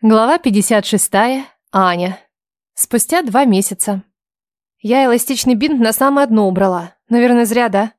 Глава 56. Аня. Спустя два месяца. Я эластичный бинт на самое дно убрала. Наверное, зря, да?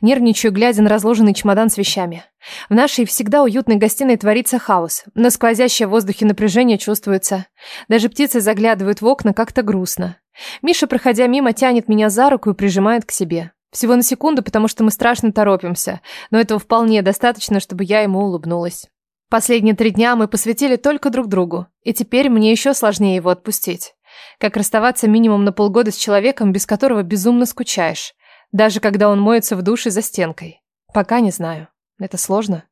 Нервничаю, глядя на разложенный чемодан с вещами. В нашей всегда уютной гостиной творится хаос, но сквозящее в воздухе напряжение чувствуется. Даже птицы заглядывают в окна как-то грустно. Миша, проходя мимо, тянет меня за руку и прижимает к себе. Всего на секунду, потому что мы страшно торопимся, но этого вполне достаточно, чтобы я ему улыбнулась. Последние три дня мы посвятили только друг другу, и теперь мне еще сложнее его отпустить. Как расставаться минимум на полгода с человеком, без которого безумно скучаешь, даже когда он моется в душе за стенкой. Пока не знаю. Это сложно.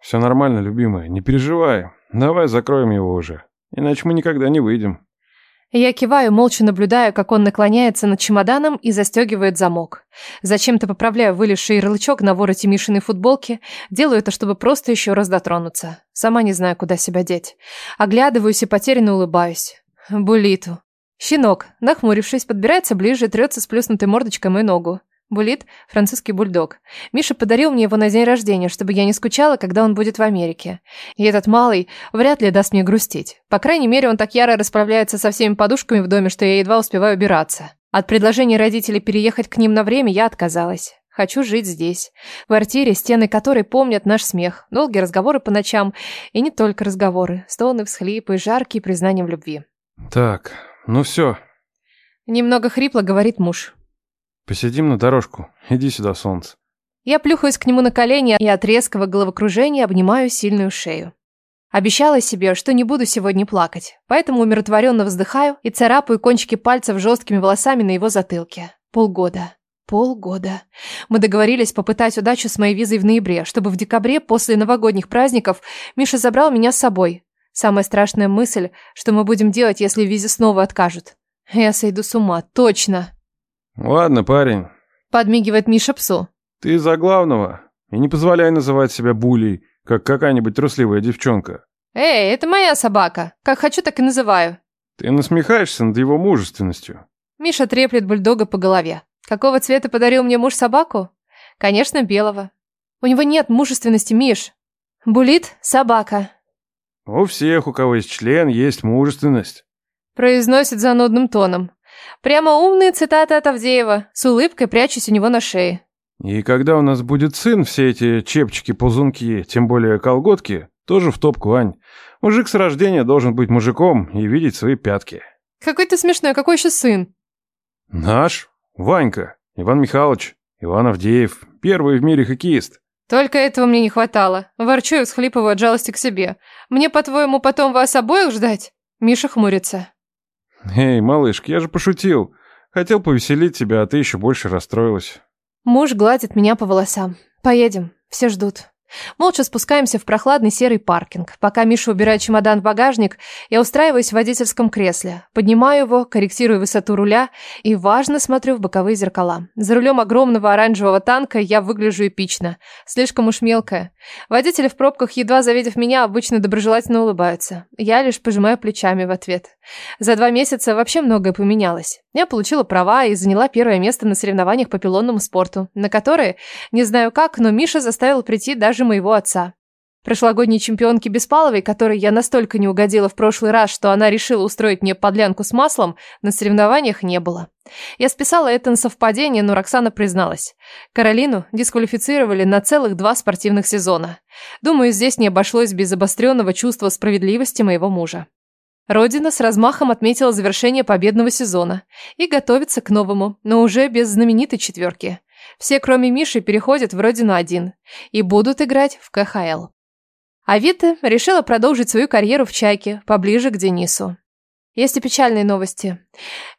Все нормально, любимая, не переживай. Давай закроем его уже, иначе мы никогда не выйдем. Я киваю, молча наблюдаю, как он наклоняется над чемоданом и застегивает замок. Зачем-то поправляю вылезший ярлычок на вороте Мишиной футболки. Делаю это, чтобы просто еще раз дотронуться. Сама не знаю, куда себя деть. Оглядываюсь и потерянно улыбаюсь. Булиту. Щенок, нахмурившись, подбирается ближе, трется с плюснутой мордочкой мою ногу. Булит – французский бульдог. Миша подарил мне его на день рождения, чтобы я не скучала, когда он будет в Америке. И этот малый вряд ли даст мне грустить. По крайней мере, он так яро расправляется со всеми подушками в доме, что я едва успеваю убираться. От предложения родителей переехать к ним на время я отказалась. Хочу жить здесь, в квартире, стены которой помнят наш смех, долгие разговоры по ночам, и не только разговоры, стоны, всхлипы, жаркие признания в любви. Так, ну все. Немного хрипло говорит муж. Посидим на дорожку. Иди сюда, солнце. Я плюхаюсь к нему на колени и от резкого головокружения обнимаю сильную шею. Обещала себе, что не буду сегодня плакать, поэтому умиротворенно вздыхаю и царапаю кончики пальцев жесткими волосами на его затылке. Полгода. Полгода. Мы договорились попытать удачу с моей визой в ноябре, чтобы в декабре, после новогодних праздников, Миша забрал меня с собой. Самая страшная мысль, что мы будем делать, если визе снова откажут. Я сойду с ума, точно. Ладно, парень. Подмигивает Миша псу. Ты за главного. И не позволяй называть себя булей, как какая-нибудь трусливая девчонка. Эй, это моя собака. Как хочу, так и называю. Ты насмехаешься над его мужественностью. Миша треплет бульдога по голове. Какого цвета подарил мне муж собаку? Конечно, белого. У него нет мужественности, Миш. Булит – собака. У всех, у кого есть член, есть мужественность. Произносит занудным тоном. Прямо умные цитаты от Авдеева, с улыбкой прячусь у него на шее. И когда у нас будет сын, все эти чепчики-ползунки, тем более колготки, тоже в топку, Ань. Мужик с рождения должен быть мужиком и видеть свои пятки. Какой ты смешной, какой еще сын? Наш, Ванька, Иван Михайлович, Иван Авдеев, первый в мире хоккеист. Только этого мне не хватало. Ворчу и всхлипываю от жалости к себе. Мне, по-твоему, потом вас обоих ждать? Миша хмурится. Эй, малышка, я же пошутил. Хотел повеселить тебя, а ты еще больше расстроилась. Муж гладит меня по волосам. Поедем, все ждут. Молча спускаемся в прохладный серый паркинг. Пока Миша убирает чемодан в багажник, я устраиваюсь в водительском кресле. Поднимаю его, корректирую высоту руля и, важно, смотрю в боковые зеркала. За рулем огромного оранжевого танка я выгляжу эпично. Слишком уж мелкая. Водители в пробках, едва завидев меня, обычно доброжелательно улыбаются. Я лишь пожимаю плечами в ответ. За два месяца вообще многое поменялось. Я получила права и заняла первое место на соревнованиях по пилонному спорту, на которые, не знаю как, но Миша заставил прийти даже моего отца. Прошлогодней чемпионки Беспаловой, которой я настолько не угодила в прошлый раз, что она решила устроить мне подлянку с маслом, на соревнованиях не было. Я списала это на совпадение, но Роксана призналась. Каролину дисквалифицировали на целых два спортивных сезона. Думаю, здесь не обошлось без обостренного чувства справедливости моего мужа. Родина с размахом отметила завершение победного сезона и готовится к новому, но уже без знаменитой четверки. Все, кроме Миши, переходят в Родину-1 и будут играть в КХЛ. А Вита решила продолжить свою карьеру в «Чайке», поближе к Денису. Есть и печальные новости.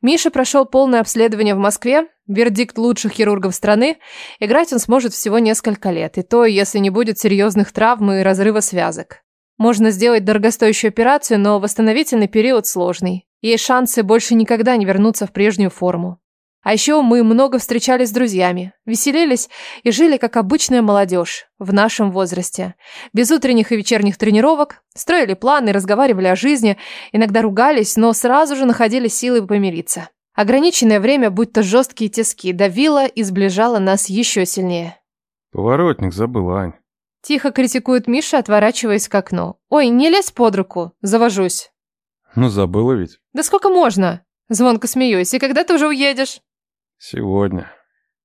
Миша прошел полное обследование в Москве, вердикт лучших хирургов страны. Играть он сможет всего несколько лет, и то, если не будет серьезных травм и разрыва связок. Можно сделать дорогостоящую операцию, но восстановительный период сложный. Есть шансы больше никогда не вернуться в прежнюю форму. А еще мы много встречались с друзьями, веселились и жили как обычная молодежь в нашем возрасте. Без утренних и вечерних тренировок, строили планы, разговаривали о жизни, иногда ругались, но сразу же находили силы помириться. Ограниченное время, будь то жесткие тиски, давило и сближало нас еще сильнее. Поворотник забыл, Ань. Тихо критикует Миша, отворачиваясь к окну. Ой, не лезь под руку, завожусь. Ну, забыла ведь. Да сколько можно? Звонко смеюсь. И когда ты уже уедешь? Сегодня.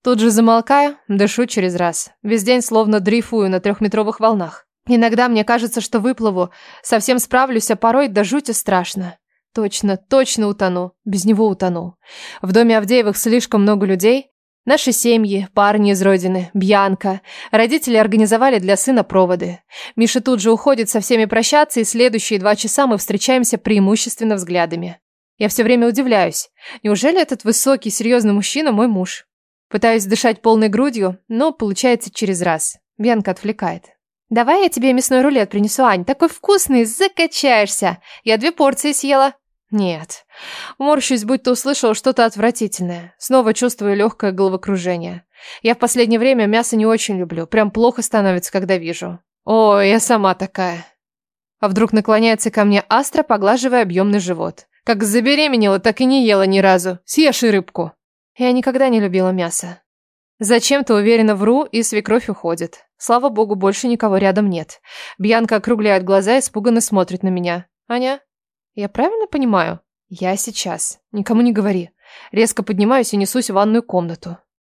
Тут же замолкаю, дышу через раз. Весь день словно дрейфую на трехметровых волнах. Иногда мне кажется, что выплыву, совсем справлюсь, а порой до жути страшно. Точно, точно утону. Без него утону. В доме Авдеевых слишком много людей. Наши семьи, парни из родины, Бьянка. Родители организовали для сына проводы. Миша тут же уходит со всеми прощаться, и следующие два часа мы встречаемся преимущественно взглядами. Я все время удивляюсь. Неужели этот высокий, серьезный мужчина мой муж? Пытаюсь дышать полной грудью, но получается через раз. Бьянка отвлекает. «Давай я тебе мясной рулет принесу, Ань. Такой вкусный, закачаешься. Я две порции съела». «Нет». Морщусь, будто услышала что-то отвратительное. Снова чувствую легкое головокружение. Я в последнее время мясо не очень люблю. Прям плохо становится, когда вижу. О, я сама такая. А вдруг наклоняется ко мне Астра, поглаживая объемный живот. Как забеременела, так и не ела ни разу. Съешь и рыбку. Я никогда не любила мясо. Зачем-то уверенно вру, и свекровь уходит. Слава богу, больше никого рядом нет. Бьянка округляет глаза и испуганно смотрит на меня. «Аня, я правильно понимаю?» «Я сейчас. Никому не говори». Резко поднимаюсь и несусь в ванную комнату.